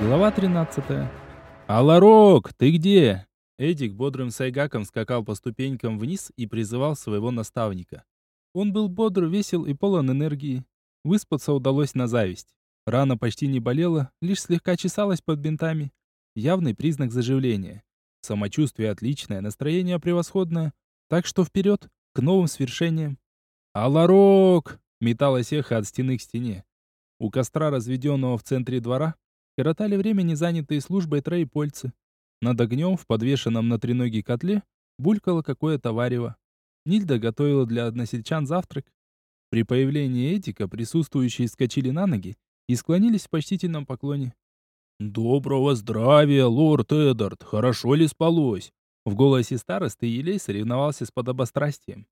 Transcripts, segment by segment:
Глава 13. «Аларок, ты где?» Эдик бодрым сайгаком скакал по ступенькам вниз и призывал своего наставника. Он был бодр, весел и полон энергии. Выспаться удалось на зависть. Рана почти не болела, лишь слегка чесалась под бинтами. Явный признак заживления. Самочувствие отличное, настроение превосходное. Так что вперед, к новым свершениям. «Аларок!» — металась эхо от стены к стене. У костра, разведенного в центре двора, коротали время незанятые службой троепольцы. Над огнем, в подвешенном на треноге котле, булькало какое-то варево. Нильда готовила для односельчан завтрак. При появлении Этика присутствующие скочили на ноги и склонились в почтительном поклоне. «Доброго здравия, лорд Эдард! Хорошо ли спалось?» В голосе старосты Елей соревновался с подобострастием.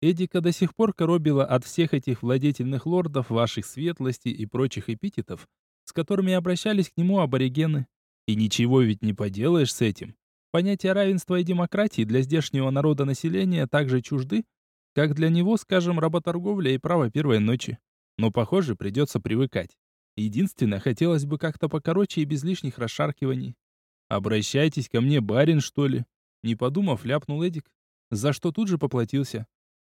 Эдика до сих пор коробила от всех этих владетельных лордов, ваших светлостей и прочих эпитетов, с которыми обращались к нему аборигены. И ничего ведь не поделаешь с этим. Понятия равенства и демократии для здешнего народа населения также чужды, как для него, скажем, работорговля и право первой ночи. Но, похоже, придется привыкать. Единственное, хотелось бы как-то покороче и без лишних расшаркиваний. «Обращайтесь ко мне, барин, что ли?» Не подумав, ляпнул Эдик, за что тут же поплатился.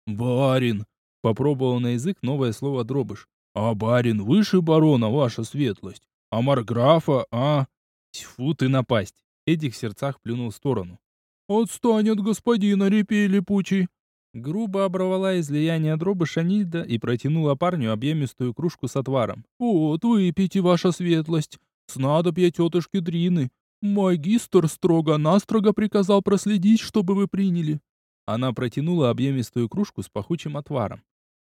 «Барин!» — попробовал на язык новое слово дробыш. «А барин выше барона, ваша светлость? А марграфа, а...» «Тьфу ты напасть!» Эдик в сердцах плюнул в сторону. «Отстань от господина, репей липучий!» Грубо оборвала излияние дробыша Нильда и протянула парню объемистую кружку с отваром. «Вот, выпейте, ваша светлость. Снадобья тетушки Дрины. Магистр строго-настрого приказал проследить, чтобы вы приняли». Она протянула объемистую кружку с пахучим отваром.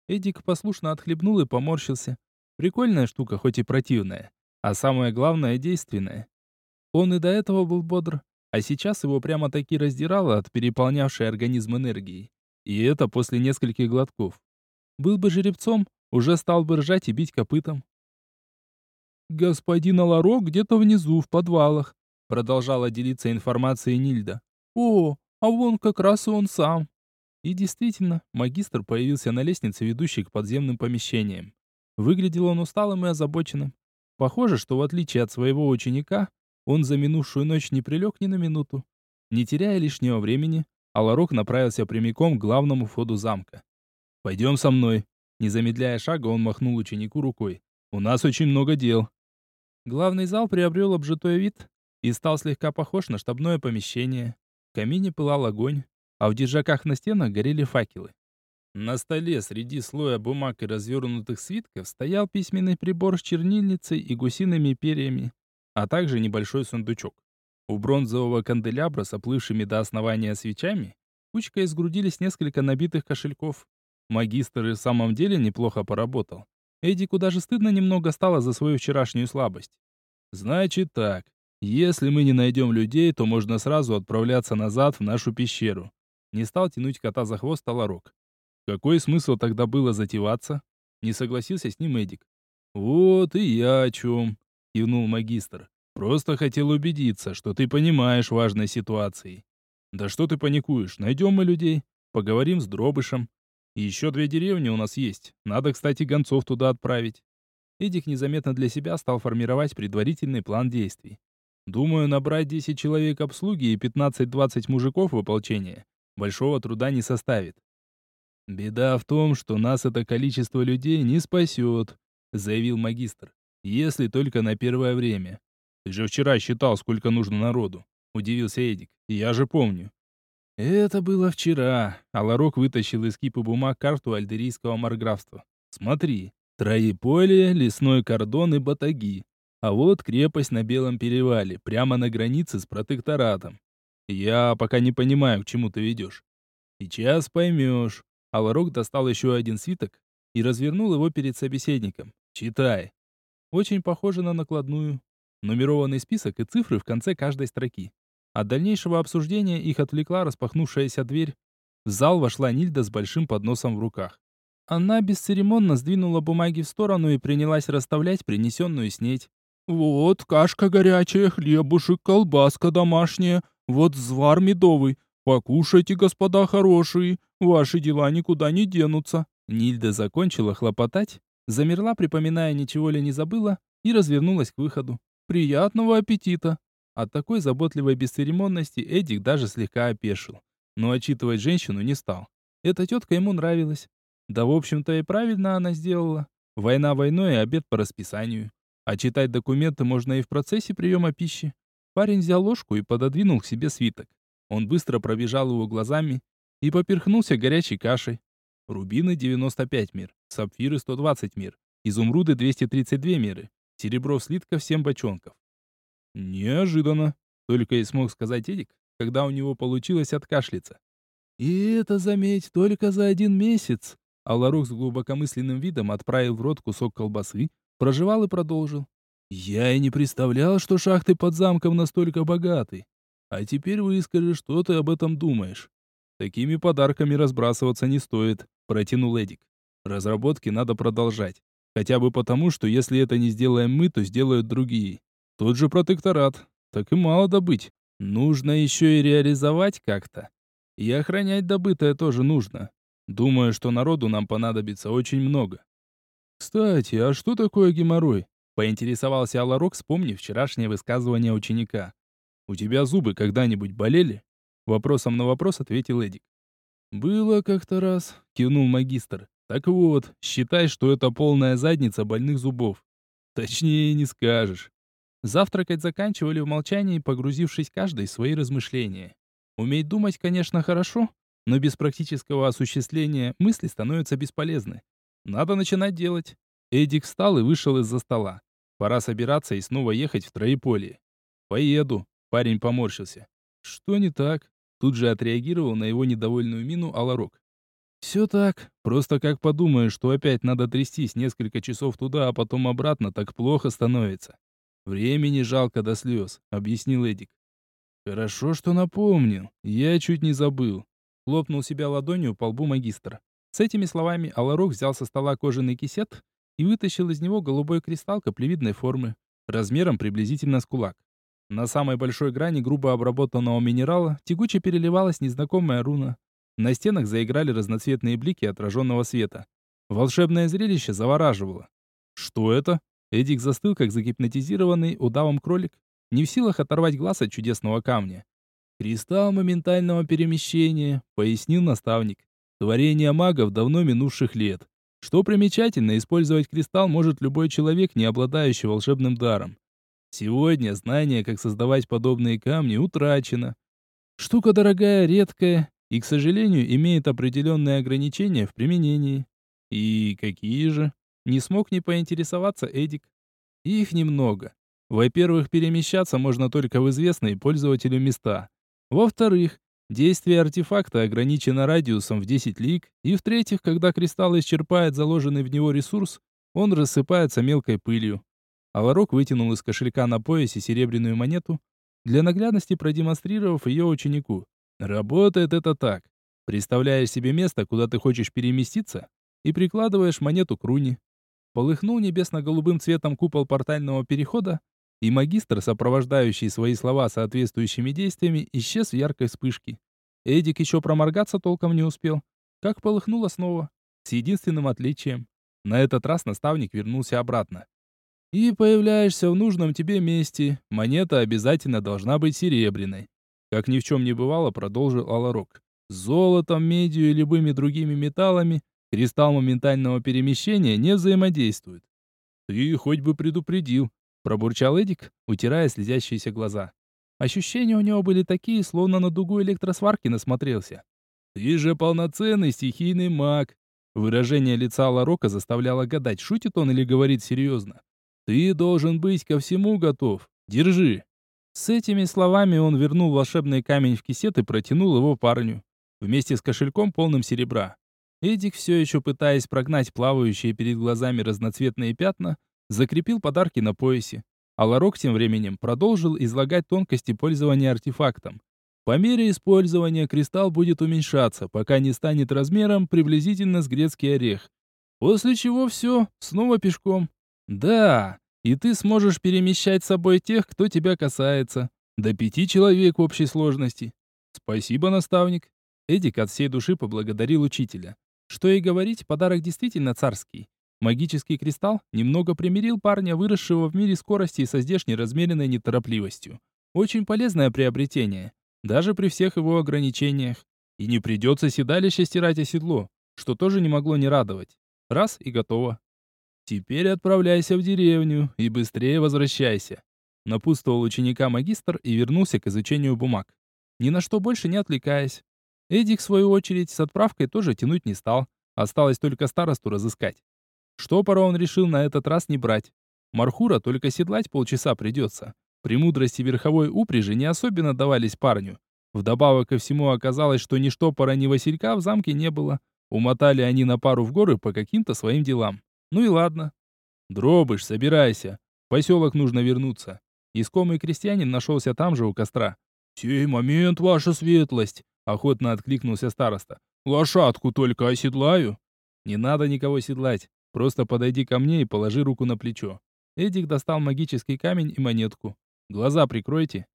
Эдик послушно отхлебнул и поморщился. Прикольная штука, хоть и противная. А самое главное, действенная. Он и до этого был бодр, а сейчас его прямо-таки раздирало от переполнявшей организм энергии. И это после нескольких глотков. Был бы жеребцом, уже стал бы ржать и бить копытом. «Господин Аларо где-то внизу, в подвалах», продолжала делиться информацией Нильда. «О, а вон как раз и он сам». И действительно, магистр появился на лестнице, ведущей к подземным помещениям. Выглядел он усталым и озабоченным. Похоже, что в отличие от своего ученика, он за минувшую ночь не прилег ни на минуту. Не теряя лишнего времени, Аларок направился прямиком к главному входу замка. «Пойдем со мной». Не замедляя шага, он махнул ученику рукой. «У нас очень много дел». Главный зал приобрел обжитой вид и стал слегка похож на штабное помещение. В камине пылал огонь, а в держаках на стенах горели факелы. На столе среди слоя бумаг и развернутых свитков стоял письменный прибор с чернильницей и гусиными перьями, а также небольшой сундучок. У бронзового канделябра с оплывшими до основания свечами кучкой сгрудились несколько набитых кошельков. Магистр и в самом деле неплохо поработал. Эдику даже стыдно немного стало за свою вчерашнюю слабость. «Значит так, если мы не найдем людей, то можно сразу отправляться назад в нашу пещеру». Не стал тянуть кота за хвост Таларок. Какой смысл тогда было затеваться? Не согласился с ним Эдик. «Вот и я о чем», — кивнул магистр. Просто хотел убедиться, что ты понимаешь важной ситуации. Да что ты паникуешь? Найдем мы людей. Поговорим с Дробышем. Еще две деревни у нас есть. Надо, кстати, гонцов туда отправить. Эдик незаметно для себя стал формировать предварительный план действий. Думаю, набрать 10 человек обслуги и 15-20 мужиков в ополчение большого труда не составит. Беда в том, что нас это количество людей не спасет, заявил магистр. Если только на первое время. Ты же вчера считал, сколько нужно народу. Удивился Эдик. Я же помню. Это было вчера. Аларок вытащил из кипы бумаг карту альдерийского марграфства. Смотри. Троеполе, лесной кордон и батаги. А вот крепость на Белом перевале, прямо на границе с протекторатом. Я пока не понимаю, к чему ты ведешь. Сейчас поймешь. Аларок достал еще один свиток и развернул его перед собеседником. Читай. Очень похоже на накладную нумерованный список и цифры в конце каждой строки. От дальнейшего обсуждения их отвлекла распахнувшаяся дверь. В зал вошла Нильда с большим подносом в руках. Она бесцеремонно сдвинула бумаги в сторону и принялась расставлять принесенную снеть. «Вот кашка горячая, хлебушек, колбаска домашняя, вот звар медовый. Покушайте, господа хорошие, ваши дела никуда не денутся». Нильда закончила хлопотать, замерла, припоминая, ничего ли не забыла, и развернулась к выходу. Приятного аппетита!» От такой заботливой бесцеремонности Эдик даже слегка опешил. Но отчитывать женщину не стал. Эта тетка ему нравилась. Да, в общем-то, и правильно она сделала. Война войной, а обед по расписанию. А читать документы можно и в процессе приема пищи. Парень взял ложку и пододвинул к себе свиток. Он быстро пробежал его глазами и поперхнулся горячей кашей. Рубины 95 мир, сапфиры 120 мир, изумруды 232 меры, серебро в слитков 7 бочонков. Неожиданно, только и смог сказать Эдик, когда у него получилось откашляться. И это, заметь, только за один месяц. А Ларок с глубокомысленным видом отправил в рот кусок колбасы, прожевал и продолжил. Я и не представлял, что шахты под замком настолько богаты. А теперь выскажи, что ты об этом думаешь. Такими подарками разбрасываться не стоит, протянул Эдик. Разработки надо продолжать. Хотя бы потому, что если это не сделаем мы, то сделают другие. Тот же протекторат. Так и мало добыть. Нужно еще и реализовать как-то. И охранять добытое тоже нужно. Думаю, что народу нам понадобится очень много. Кстати, а что такое геморрой? Поинтересовался Аларок, вспомнив вчерашнее высказывание ученика. У тебя зубы когда-нибудь болели? Вопросом на вопрос ответил Эдик. «Было как-то раз», — кивнул магистр. «Так вот, считай, что это полная задница больных зубов. Точнее не скажешь. Завтракать заканчивали в молчании, погрузившись каждый в свои размышления. Уметь думать, конечно, хорошо, но без практического осуществления мысли становятся бесполезны. Надо начинать делать. Эдик встал и вышел из-за стола. Пора собираться и снова ехать в Троеполе. «Поеду», — парень поморщился. «Что не так?» Тут же отреагировал на его недовольную мину Аларок. «Все так. Просто как подумаешь, что опять надо трястись несколько часов туда, а потом обратно, так плохо становится. «Времени жалко до слез», — объяснил Эдик. «Хорошо, что напомнил. Я чуть не забыл». Хлопнул себя ладонью по лбу магистра. С этими словами Аларок взял со стола кожаный кисет и вытащил из него голубой кристалл каплевидной формы, размером приблизительно с кулак. На самой большой грани грубо обработанного минерала тягуче переливалась незнакомая руна. На стенах заиграли разноцветные блики отраженного света. Волшебное зрелище завораживало. «Что это?» Эдик застыл, как загипнотизированный удавом кролик, не в силах оторвать глаз от чудесного камня. «Кристалл моментального перемещения», — пояснил наставник. «Творение магов давно минувших лет. Что примечательно, использовать кристалл может любой человек, не обладающий волшебным даром. Сегодня знание, как создавать подобные камни, утрачено. Штука дорогая, редкая и, к сожалению, имеет определенные ограничения в применении. И какие же? Не смог не поинтересоваться Эдик. Их немного. Во-первых, перемещаться можно только в известные пользователю места. Во-вторых, действие артефакта ограничено радиусом в 10 лиг. И в-третьих, когда кристалл исчерпает заложенный в него ресурс, он рассыпается мелкой пылью. Аларок вытянул из кошелька на поясе серебряную монету, для наглядности продемонстрировав ее ученику. Работает это так. Представляешь себе место, куда ты хочешь переместиться, и прикладываешь монету к руне. Полыхнул небесно-голубым цветом купол портального перехода, и магистр, сопровождающий свои слова соответствующими действиями, исчез в яркой вспышке. Эдик еще проморгаться толком не успел. Как полыхнуло снова. С единственным отличием. На этот раз наставник вернулся обратно. И появляешься в нужном тебе месте. Монета обязательно должна быть серебряной. Как ни в чем не бывало, продолжил Аларок. Золотом, медью и любыми другими металлами Кристалл моментального перемещения не взаимодействует. Ты хоть бы предупредил, пробурчал Эдик, утирая слезящиеся глаза. Ощущения у него были такие, словно на дугу электросварки насмотрелся. Ты же полноценный стихийный маг. Выражение лица Ларока заставляло гадать, шутит он или говорит серьезно. Ты должен быть ко всему готов. Держи. С этими словами он вернул волшебный камень в кисет и протянул его парню, вместе с кошельком полным серебра. Эдик, все еще пытаясь прогнать плавающие перед глазами разноцветные пятна, закрепил подарки на поясе. А Ларок тем временем продолжил излагать тонкости пользования артефактом. По мере использования кристалл будет уменьшаться, пока не станет размером приблизительно с грецкий орех. После чего все, снова пешком. Да, и ты сможешь перемещать с собой тех, кто тебя касается. До пяти человек в общей сложности. Спасибо, наставник. Эдик от всей души поблагодарил учителя. Что и говорить, подарок действительно царский. Магический кристалл немного примирил парня, выросшего в мире скорости со здешней размеренной неторопливостью. Очень полезное приобретение, даже при всех его ограничениях. И не придется седалище стирать о седло, что тоже не могло не радовать. Раз и готово. Теперь отправляйся в деревню и быстрее возвращайся. Напутствовал ученика магистр и вернулся к изучению бумаг. Ни на что больше не отвлекаясь. Эдик, в свою очередь, с отправкой тоже тянуть не стал. Осталось только старосту разыскать. Штопора он решил на этот раз не брать. Мархура только седлать полчаса придется. Премудрости верховой упряжи не особенно давались парню. Вдобавок ко всему оказалось, что ни штопора, ни василька в замке не было. Умотали они на пару в горы по каким-то своим делам. Ну и ладно. Дробыш, собирайся. В поселок нужно вернуться. Искомый крестьянин нашелся там же у костра. «Сей момент, ваша светлость!» — охотно откликнулся староста. «Лошадку только оседлаю». «Не надо никого седлать. Просто подойди ко мне и положи руку на плечо». Эдик достал магический камень и монетку. «Глаза прикройте».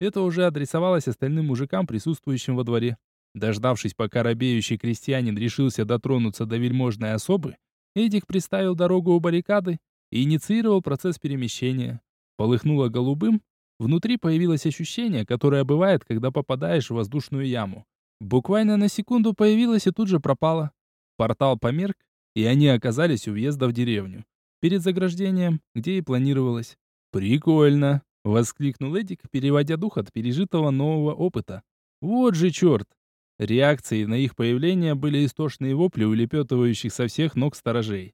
Это уже адресовалось остальным мужикам, присутствующим во дворе. Дождавшись, пока робеющий крестьянин решился дотронуться до вельможной особы, Эдик приставил дорогу у баррикады и инициировал процесс перемещения. Полыхнуло голубым, внутри появилось ощущение, которое бывает, когда попадаешь в воздушную яму. Буквально на секунду появилось и тут же пропало. Портал померк, и они оказались у въезда в деревню. Перед заграждением, где и планировалось. «Прикольно!» — воскликнул Эдик, переводя дух от пережитого нового опыта. «Вот же черт! Реакцией на их появление были истошные вопли улепетывающих со всех ног сторожей.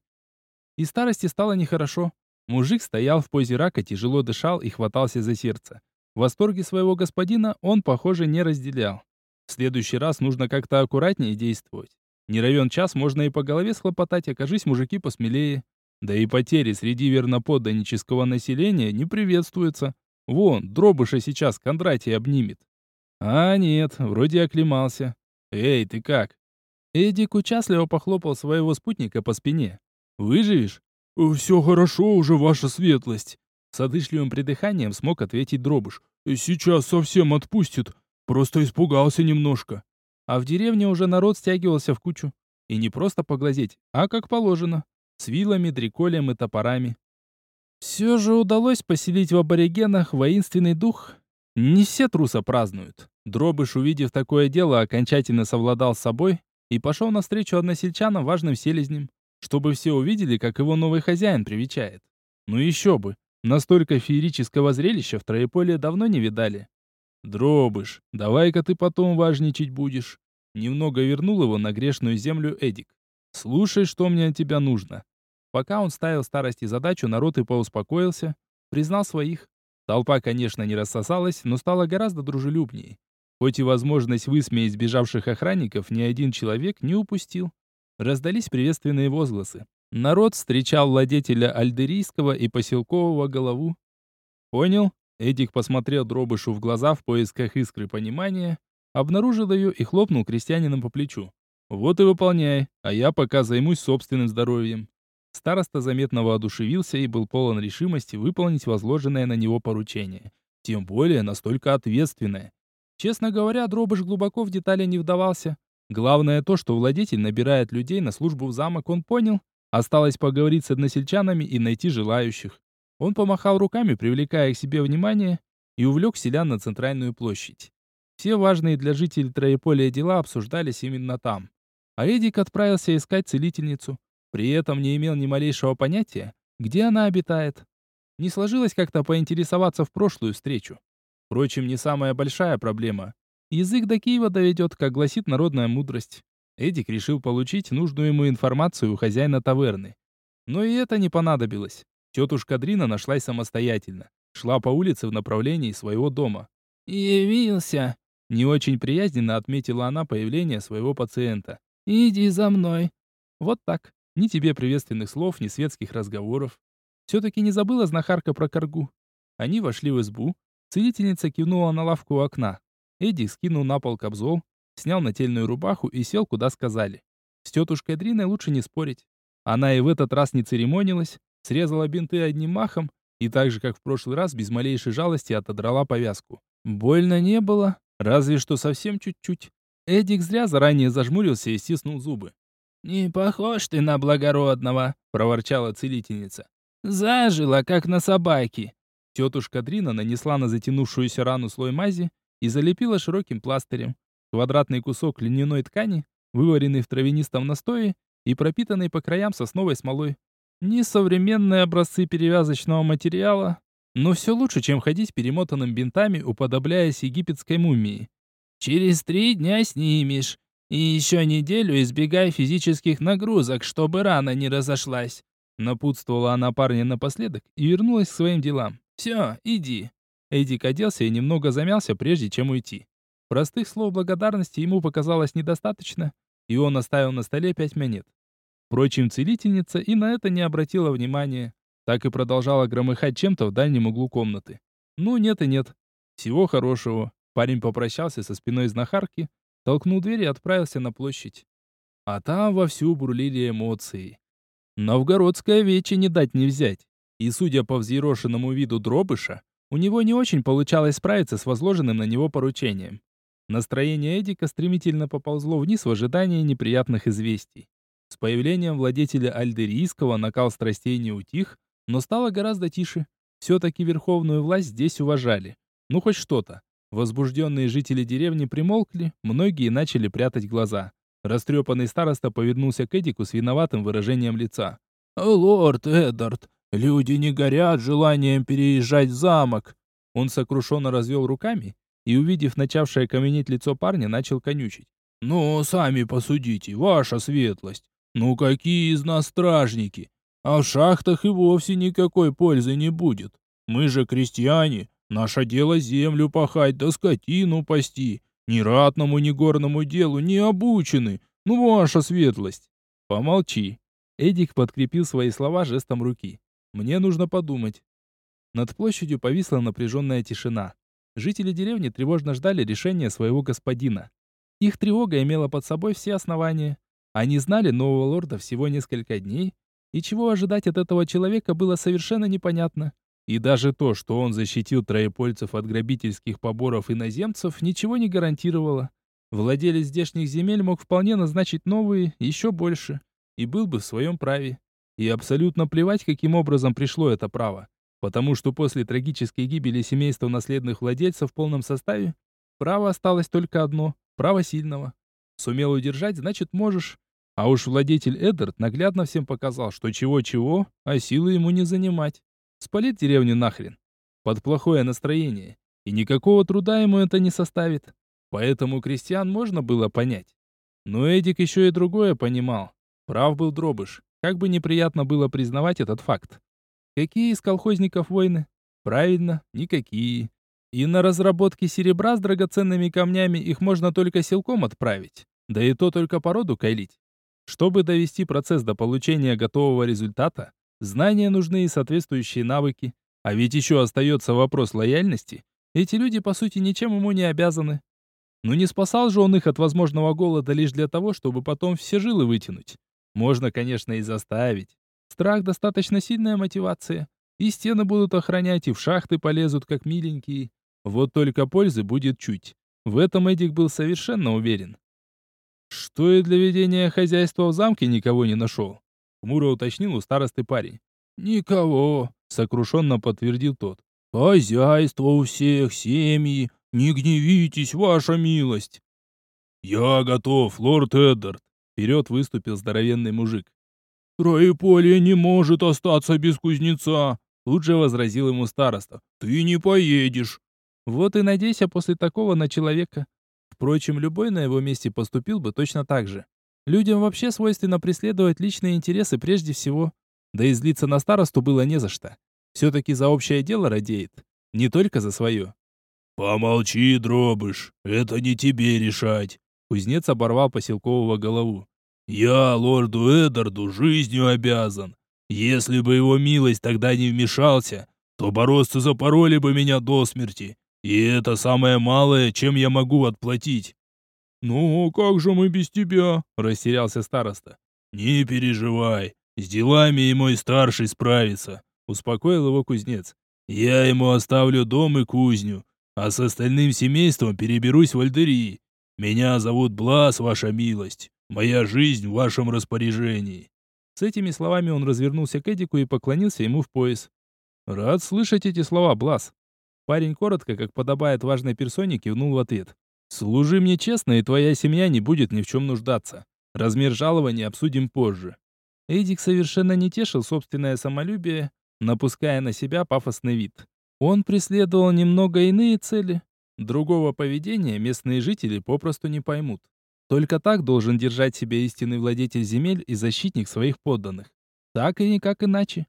И старости стало нехорошо. Мужик стоял в позе рака, тяжело дышал и хватался за сердце. В восторге своего господина он, похоже, не разделял. В следующий раз нужно как-то аккуратнее действовать. Не равен час можно и по голове схлопотать, окажись мужики посмелее. Да и потери среди верноподданнического населения не приветствуются. Вон, дробыша сейчас Кондратий обнимет. А нет, вроде оклемался. Эй, ты как? Эдик участливо похлопал своего спутника по спине. Выживешь? Все хорошо уже, ваша светлость. С одышливым придыханием смог ответить Дробыш. Сейчас совсем отпустит. Просто испугался немножко. А в деревне уже народ стягивался в кучу. И не просто поглазеть, а как положено. С вилами, дреколем и топорами. Все же удалось поселить в аборигенах воинственный дух, не все труса празднуют. Дробыш, увидев такое дело, окончательно совладал с собой и пошел навстречу односельчанам важным селезням, чтобы все увидели, как его новый хозяин привечает. Ну еще бы, настолько феерического зрелища в Троеполе давно не видали. «Дробыш, давай-ка ты потом важничать будешь». Немного вернул его на грешную землю Эдик. «Слушай, что мне от тебя нужно». Пока он ставил старости задачу, народ и поуспокоился, признал своих, Толпа, конечно, не рассосалась, но стала гораздо дружелюбнее. Хоть и возможность высмеять сбежавших охранников ни один человек не упустил. Раздались приветственные возгласы. Народ встречал владетеля альдерийского и поселкового голову. «Понял?» Эдик посмотрел Дробышу в глаза в поисках искры понимания, обнаружил ее и хлопнул крестьянином по плечу. «Вот и выполняй, а я пока займусь собственным здоровьем». Староста заметно воодушевился и был полон решимости выполнить возложенное на него поручение. Тем более настолько ответственное. Честно говоря, Дробыш глубоко в детали не вдавался. Главное то, что владетель набирает людей на службу в замок, он понял. Осталось поговорить с односельчанами и найти желающих. Он помахал руками, привлекая к себе внимание, и увлек селян на центральную площадь. Все важные для жителей Троеполя дела обсуждались именно там. А Эдик отправился искать целительницу. При этом не имел ни малейшего понятия, где она обитает. Не сложилось как-то поинтересоваться в прошлую встречу. Впрочем, не самая большая проблема. Язык до Киева доведет, как гласит народная мудрость. Эдик решил получить нужную ему информацию у хозяина таверны. Но и это не понадобилось. Тетушка Дрина нашлась самостоятельно. Шла по улице в направлении своего дома. «Явился!» Не очень приязненно отметила она появление своего пациента. «Иди за мной!» Вот так. Ни тебе приветственных слов, ни светских разговоров. Все-таки не забыла знахарка про коргу. Они вошли в избу. Целительница кивнула на лавку у окна. Эдик скинул на пол кобзол, снял нательную рубаху и сел, куда сказали. С тетушкой Дриной лучше не спорить. Она и в этот раз не церемонилась, срезала бинты одним махом и так же, как в прошлый раз, без малейшей жалости отодрала повязку. Больно не было, разве что совсем чуть-чуть. Эдик зря заранее зажмурился и стиснул зубы. «Не похож ты на благородного», — проворчала целительница. «Зажила, как на собаке». Тетушка Дрина нанесла на затянувшуюся рану слой мази и залепила широким пластырем. Квадратный кусок льняной ткани, вываренный в травянистом настое и пропитанный по краям сосновой смолой. Не современные образцы перевязочного материала, но все лучше, чем ходить перемотанным бинтами, уподобляясь египетской мумии. «Через три дня снимешь, и еще неделю избегай физических нагрузок, чтобы рана не разошлась». Напутствовала она парня напоследок и вернулась к своим делам. «Все, иди». Эдик оделся и немного замялся, прежде чем уйти. Простых слов благодарности ему показалось недостаточно, и он оставил на столе пять монет. Впрочем, целительница и на это не обратила внимания, так и продолжала громыхать чем-то в дальнем углу комнаты. Ну, нет и нет. Всего хорошего. Парень попрощался со спиной знахарки, толкнул дверь и отправился на площадь. А там вовсю бурлили эмоции. Новгородское вече не дать не взять. И, судя по взъерошенному виду дробыша, у него не очень получалось справиться с возложенным на него поручением. Настроение Эдика стремительно поползло вниз в ожидании неприятных известий. С появлением владетеля Альдерийского накал страстей не утих, но стало гораздо тише. Все-таки верховную власть здесь уважали. Ну, хоть что-то. Возбужденные жители деревни примолкли, многие начали прятать глаза. Растрепанный староста повернулся к Эдику с виноватым выражением лица. «Лорд Эддард, люди не горят желанием переезжать в замок!» Он сокрушенно развел руками и, увидев начавшее каменеть лицо парня, начал конючить. «Ну, сами посудите, ваша светлость! Ну какие из нас стражники? А в шахтах и вовсе никакой пользы не будет. Мы же крестьяне, наше дело землю пахать да скотину пасти. Ни ратному, ни горному делу не обучены. Ну, ваша светлость. Помолчи. Эдик подкрепил свои слова жестом руки. Мне нужно подумать. Над площадью повисла напряженная тишина. Жители деревни тревожно ждали решения своего господина. Их тревога имела под собой все основания. Они знали нового лорда всего несколько дней, и чего ожидать от этого человека было совершенно непонятно. И даже то, что он защитил троепольцев от грабительских поборов иноземцев, ничего не гарантировало. Владелец здешних земель мог вполне назначить новые, еще больше, и был бы в своем праве. И абсолютно плевать, каким образом пришло это право. Потому что после трагической гибели семейства наследных владельцев в полном составе, право осталось только одно – право сильного. Сумел удержать, значит можешь. А уж владетель Эддард наглядно всем показал, что чего-чего, а силы ему не занимать. Спалит деревню нахрен. Под плохое настроение. И никакого труда ему это не составит. Поэтому крестьян можно было понять. Но Эдик еще и другое понимал. Прав был Дробыш. Как бы неприятно было признавать этот факт. Какие из колхозников войны? Правильно, никакие. И на разработки серебра с драгоценными камнями их можно только силком отправить. Да и то только породу кайлить. Чтобы довести процесс до получения готового результата, знания нужны и соответствующие навыки. А ведь еще остается вопрос лояльности. Эти люди, по сути, ничем ему не обязаны. Но не спасал же он их от возможного голода лишь для того, чтобы потом все жилы вытянуть. Можно, конечно, и заставить. Страх достаточно сильная мотивация. И стены будут охранять, и в шахты полезут, как миленькие. Вот только пользы будет чуть. В этом Эдик был совершенно уверен. Что и для ведения хозяйства в замке никого не нашел. Хмуро уточнил у старосты парень. Никого, сокрушенно подтвердил тот. Хозяйство у всех, семьи, не гневитесь, ваша милость. Я готов, лорд Эддард. Вперед выступил здоровенный мужик. Троеполье не может остаться без кузнеца, тут же возразил ему староста. Ты не поедешь. Вот и надейся после такого на человека. Впрочем, любой на его месте поступил бы точно так же. Людям вообще свойственно преследовать личные интересы прежде всего. Да и злиться на старосту было не за что. Все-таки за общее дело радеет. Не только за свое. «Помолчи, дробыш, это не тебе решать», — кузнец оборвал поселкового голову. «Я лорду Эдарду жизнью обязан. Если бы его милость тогда не вмешался, то борозцы запороли бы меня до смерти. И это самое малое, чем я могу отплатить. Ну, как же мы без тебя? растерялся староста. Не переживай, с делами и мой старший справится, успокоил его кузнец. Я ему оставлю дом и кузню, а с остальным семейством переберусь в Альдерии. Меня зовут Блас, ваша милость. Моя жизнь в вашем распоряжении». С этими словами он развернулся к Эдику и поклонился ему в пояс. «Рад слышать эти слова, Блас». Парень коротко, как подобает важной персоне, кивнул в ответ. «Служи мне честно, и твоя семья не будет ни в чем нуждаться. Размер жалования обсудим позже». Эдик совершенно не тешил собственное самолюбие, напуская на себя пафосный вид. Он преследовал немного иные цели. Другого поведения местные жители попросту не поймут. Только так должен держать себя истинный владетель земель и защитник своих подданных. Так и никак иначе.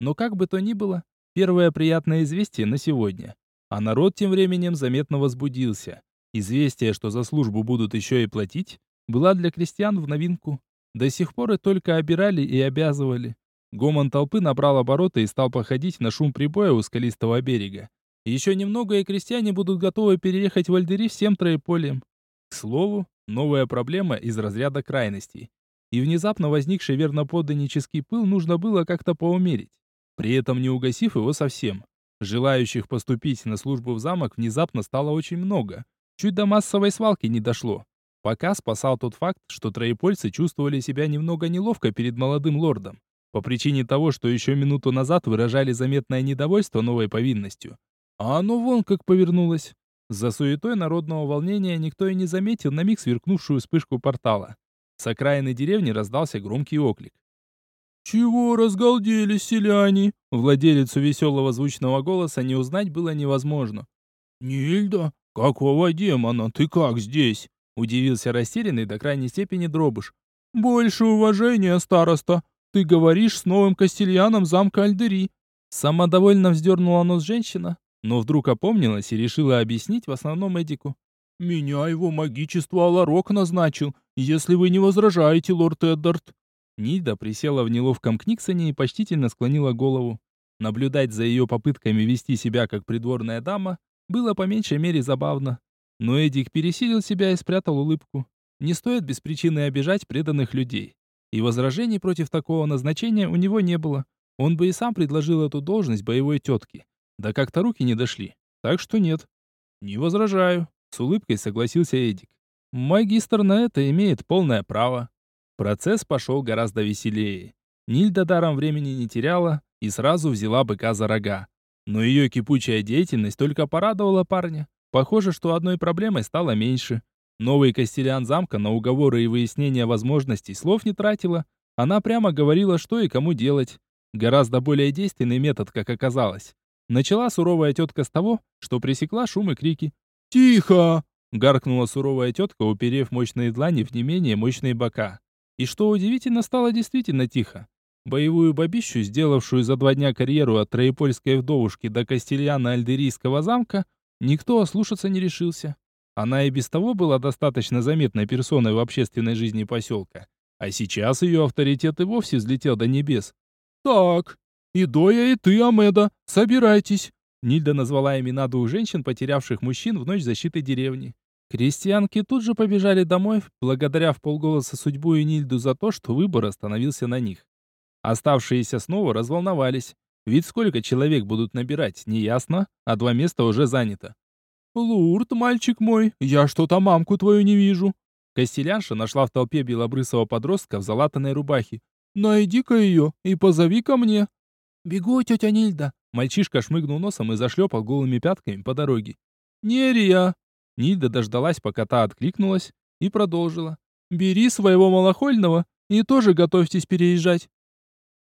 Но как бы то ни было, первое приятное известие на сегодня. А народ тем временем заметно возбудился. Известие, что за службу будут еще и платить, была для крестьян в новинку. До сих пор и только обирали и обязывали. Гомон толпы набрал обороты и стал походить на шум прибоя у скалистого берега. Еще немного, и крестьяне будут готовы переехать в Альдери всем троеполем. К слову, новая проблема из разряда крайностей. И внезапно возникший верноподданнический пыл нужно было как-то поумерить, при этом не угасив его совсем. Желающих поступить на службу в замок внезапно стало очень много. Чуть до массовой свалки не дошло. Пока спасал тот факт, что троепольцы чувствовали себя немного неловко перед молодым лордом, по причине того, что еще минуту назад выражали заметное недовольство новой повинностью. А оно вон как повернулось. За суетой народного волнения никто и не заметил на миг сверкнувшую вспышку портала. С окраины деревни раздался громкий оклик. «Чего разгалделись селяне?» Владелицу веселого звучного голоса не узнать было невозможно. «Нильда, какого демона, ты как здесь?» Удивился растерянный до крайней степени дробыш. «Больше уважения, староста. Ты говоришь с новым кастельяном замка Альдери». Самодовольно вздернула нос женщина, но вдруг опомнилась и решила объяснить в основном Эдику. «Меня его магичество Аларок назначил, если вы не возражаете, лорд Эддард». Нида присела в неловком книгсоне и почтительно склонила голову. Наблюдать за ее попытками вести себя как придворная дама было по меньшей мере забавно. Но Эдик пересилил себя и спрятал улыбку. Не стоит без причины обижать преданных людей. И возражений против такого назначения у него не было. Он бы и сам предложил эту должность боевой тетки. Да как-то руки не дошли. Так что нет. Не возражаю. С улыбкой согласился Эдик. Магистр на это имеет полное право. Процесс пошел гораздо веселее. Нильда даром времени не теряла и сразу взяла быка за рога. Но ее кипучая деятельность только порадовала парня. Похоже, что одной проблемой стало меньше. Новый костелян замка на уговоры и выяснение возможностей слов не тратила. Она прямо говорила, что и кому делать. Гораздо более действенный метод, как оказалось. Начала суровая тетка с того, что пресекла шум и крики. «Тихо!» — гаркнула суровая тетка, уперев мощные длани в не менее мощные бока. И что удивительно, стало действительно тихо. Боевую бабищу, сделавшую за два дня карьеру от троепольской вдовушки до Кастильяна Альдерийского замка, Никто ослушаться не решился. Она и без того была достаточно заметной персоной в общественной жизни поселка. А сейчас ее авторитет и вовсе взлетел до небес. «Так, и Доя, и ты, Амеда, собирайтесь!» Нильда назвала имена двух женщин, потерявших мужчин в ночь защиты деревни. Крестьянки тут же побежали домой, благодаря в полголоса судьбу и Нильду за то, что выбор остановился на них. Оставшиеся снова разволновались. Ведь сколько человек будут набирать, неясно, а два места уже занято. «Лурд, мальчик мой, я что-то мамку твою не вижу». Костелянша нашла в толпе белобрысого подростка в залатанной рубахе. «Найди-ка ее и позови ко мне». «Бегу, тетя Нильда». Мальчишка шмыгнул носом и зашлепал голыми пятками по дороге. «Нерия!» Нильда дождалась, пока та откликнулась, и продолжила. «Бери своего малохольного и тоже готовьтесь переезжать.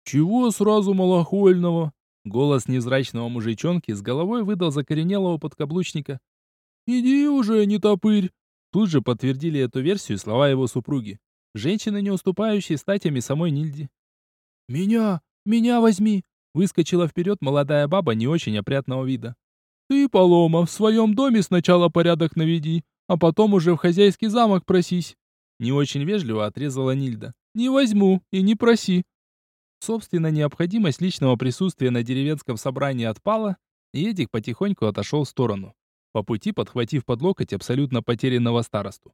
«Чего сразу малохольного?» Голос невзрачного мужичонки с головой выдал закоренелого подкаблучника. «Иди уже, не топырь!» Тут же подтвердили эту версию слова его супруги. Женщины, не уступающие статями самой Нильди. «Меня! Меня возьми!» Выскочила вперед молодая баба не очень опрятного вида. «Ты, Полома, в своем доме сначала порядок наведи, а потом уже в хозяйский замок просись!» Не очень вежливо отрезала Нильда. «Не возьму и не проси, Собственно, необходимость личного присутствия на деревенском собрании отпала, и Эдик потихоньку отошел в сторону, по пути подхватив под локоть абсолютно потерянного старосту.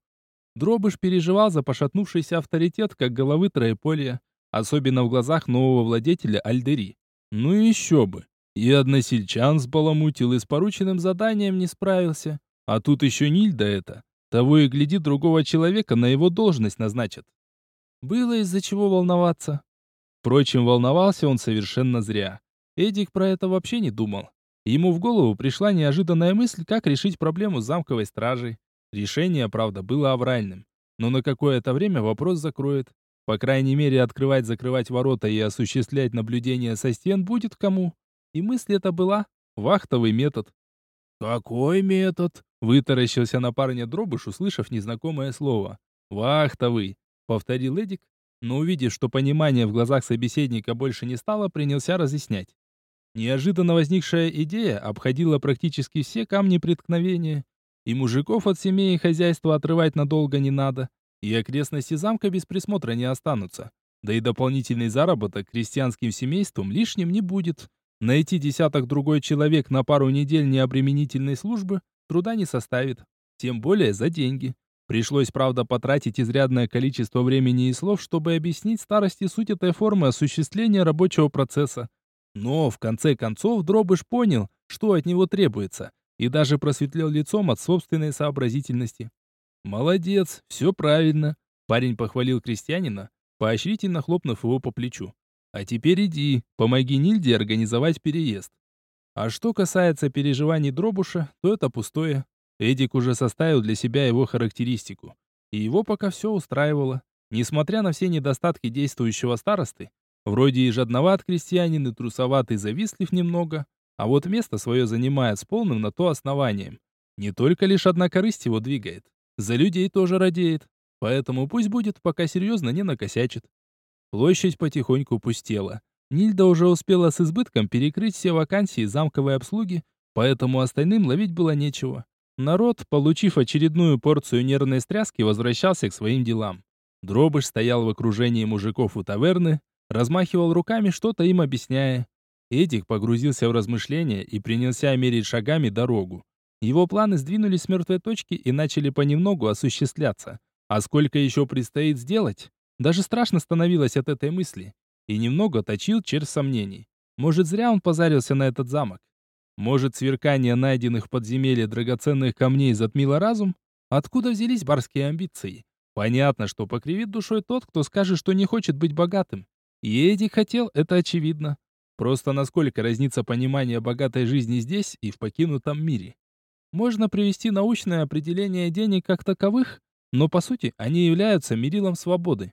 Дробыш переживал за пошатнувшийся авторитет как головы Троеполья, особенно в глазах нового владетеля Альдери. Ну и еще бы. И односельчан сбаламутил и с порученным заданием не справился. А тут еще Нильда это. Того и гляди, другого человека на его должность назначат. Было из-за чего волноваться. Впрочем, волновался он совершенно зря. Эдик про это вообще не думал. Ему в голову пришла неожиданная мысль, как решить проблему с замковой стражей. Решение, правда, было авральным. Но на какое-то время вопрос закроет. По крайней мере, открывать-закрывать ворота и осуществлять наблюдение со стен будет кому. И мысль эта была вахтовый метод. «Какой метод?» — вытаращился на парня Дробыш, услышав незнакомое слово. «Вахтовый», — повторил Эдик, но увидев, что понимания в глазах собеседника больше не стало, принялся разъяснять. Неожиданно возникшая идея обходила практически все камни преткновения. И мужиков от семьи и хозяйства отрывать надолго не надо и окрестности замка без присмотра не останутся. Да и дополнительный заработок крестьянским семействам лишним не будет. Найти десяток другой человек на пару недель необременительной службы труда не составит. Тем более за деньги. Пришлось, правда, потратить изрядное количество времени и слов, чтобы объяснить старости суть этой формы осуществления рабочего процесса. Но, в конце концов, Дробыш понял, что от него требуется, и даже просветлел лицом от собственной сообразительности. «Молодец, все правильно», — парень похвалил крестьянина, поощрительно хлопнув его по плечу. «А теперь иди, помоги Нильде организовать переезд». А что касается переживаний Дробуша, то это пустое. Эдик уже составил для себя его характеристику. И его пока все устраивало. Несмотря на все недостатки действующего старосты, вроде и жадноват крестьянин, и трусоватый завистлив немного, а вот место свое занимает с полным на то основанием. Не только лишь одна корысть его двигает. За людей тоже радеет. Поэтому пусть будет, пока серьезно не накосячит. Площадь потихоньку пустела. Нильда уже успела с избытком перекрыть все вакансии замковой обслуги, поэтому остальным ловить было нечего. Народ, получив очередную порцию нервной стряски, возвращался к своим делам. Дробыш стоял в окружении мужиков у таверны, размахивал руками, что-то им объясняя. Эдик погрузился в размышления и принялся мерить шагами дорогу. Его планы сдвинулись с мертвой точки и начали понемногу осуществляться. А сколько еще предстоит сделать? Даже страшно становилось от этой мысли. И немного точил червь сомнений. Может, зря он позарился на этот замок? Может, сверкание найденных в подземелье драгоценных камней затмило разум? Откуда взялись барские амбиции? Понятно, что покривит душой тот, кто скажет, что не хочет быть богатым. И Эдик хотел, это очевидно. Просто насколько разнится понимание богатой жизни здесь и в покинутом мире. Можно привести научное определение денег как таковых, но по сути они являются мерилом свободы.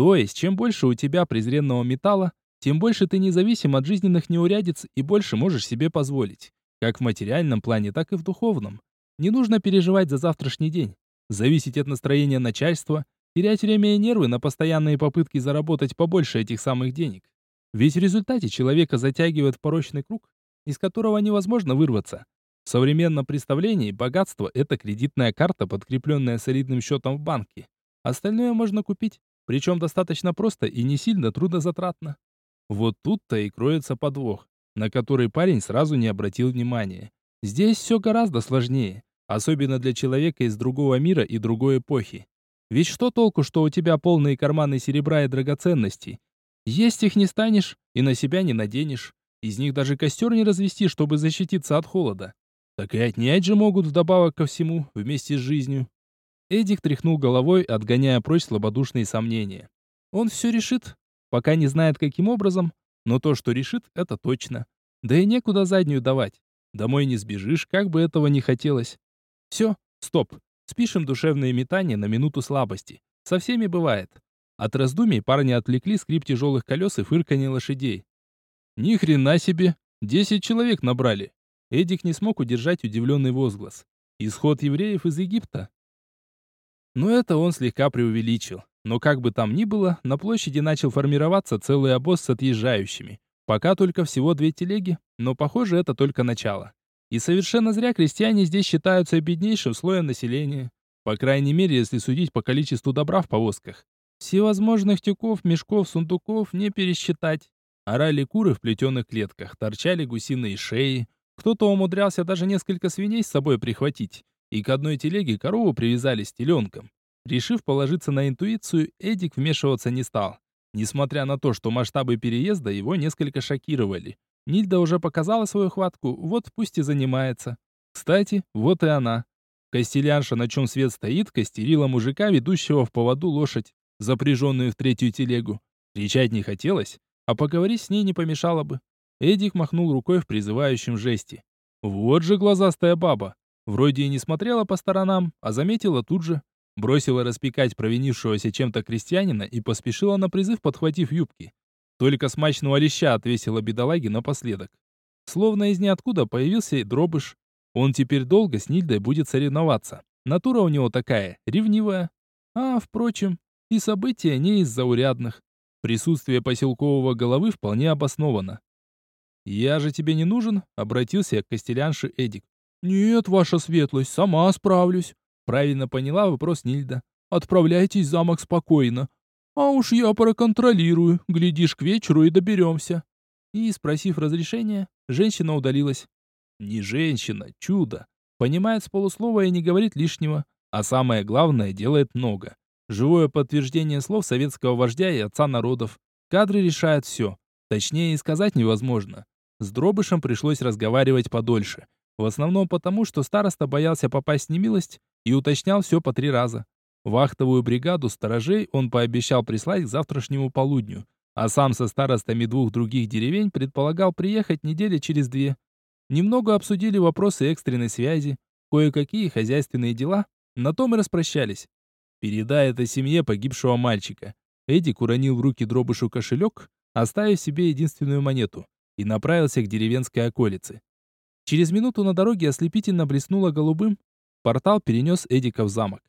То есть, чем больше у тебя презренного металла, тем больше ты независим от жизненных неурядиц и больше можешь себе позволить. Как в материальном плане, так и в духовном. Не нужно переживать за завтрашний день, зависеть от настроения начальства, терять время и нервы на постоянные попытки заработать побольше этих самых денег. Ведь в результате человека затягивает в порочный круг, из которого невозможно вырваться. В современном представлении богатство – это кредитная карта, подкрепленная солидным счетом в банке. Остальное можно купить, причем достаточно просто и не сильно трудозатратно. Вот тут-то и кроется подвох, на который парень сразу не обратил внимания. Здесь все гораздо сложнее, особенно для человека из другого мира и другой эпохи. Ведь что толку, что у тебя полные карманы серебра и драгоценностей? Есть их не станешь и на себя не наденешь. Из них даже костер не развести, чтобы защититься от холода. Так и отнять же могут вдобавок ко всему, вместе с жизнью. Эдик тряхнул головой, отгоняя прочь слабодушные сомнения. Он все решит, пока не знает каким образом, но то, что решит, это точно. Да и некуда заднюю давать. Домой не сбежишь, как бы этого не хотелось. Все, стоп. Спишем душевные метания на минуту слабости. Со всеми бывает. От раздумий парни отвлекли скрип тяжелых колес и фырканье лошадей. Ни хрена себе, десять человек набрали. Эдик не смог удержать удивленный возглас. Исход евреев из Египта? Но это он слегка преувеличил. Но как бы там ни было, на площади начал формироваться целый обоз с отъезжающими. Пока только всего две телеги, но похоже это только начало. И совершенно зря крестьяне здесь считаются беднейшим слоем населения. По крайней мере, если судить по количеству добра в повозках. Всевозможных тюков, мешков, сундуков не пересчитать. Орали куры в плетеных клетках, торчали гусиные шеи, кто-то умудрялся даже несколько свиней с собой прихватить, и к одной телеге корову привязали с теленком. Решив положиться на интуицию, Эдик вмешиваться не стал. Несмотря на то, что масштабы переезда его несколько шокировали. Нильда уже показала свою хватку, вот пусть и занимается. Кстати, вот и она. Костелянша, на чем свет стоит, костерила мужика, ведущего в поводу лошадь, запряженную в третью телегу. Кричать не хотелось, а поговорить с ней не помешало бы. Эдик махнул рукой в призывающем жесте. Вот же глазастая баба. Вроде и не смотрела по сторонам, а заметила тут же. Бросила распекать провинившегося чем-то крестьянина и поспешила на призыв, подхватив юбки. Только смачного леща отвесила бедолаге напоследок. Словно из ниоткуда появился и дробыш. Он теперь долго с Нильдой будет соревноваться. Натура у него такая, ревнивая. А, впрочем, и события не из заурядных. Присутствие поселкового головы вполне обосновано. «Я же тебе не нужен?» — обратился к костелянше Эдик. «Нет, ваша светлость, сама справлюсь», — правильно поняла вопрос Нильда. «Отправляйтесь в замок спокойно. А уж я проконтролирую, глядишь, к вечеру и доберемся». И, спросив разрешения, женщина удалилась. Не женщина, чудо. Понимает с полуслова и не говорит лишнего, а самое главное, делает много. Живое подтверждение слов советского вождя и отца народов. Кадры решают все. Точнее и сказать невозможно. С Дробышем пришлось разговаривать подольше. В основном потому, что староста боялся попасть в немилость и уточнял все по три раза. Вахтовую бригаду сторожей он пообещал прислать к завтрашнему полудню, а сам со старостами двух других деревень предполагал приехать недели через две. Немного обсудили вопросы экстренной связи, кое-какие хозяйственные дела, на том и распрощались. Передай это семье погибшего мальчика. Эдик уронил в руки дробышу кошелек, оставив себе единственную монету и направился к деревенской околице. Через минуту на дороге ослепительно блеснуло голубым. Портал перенес Эдика в замок.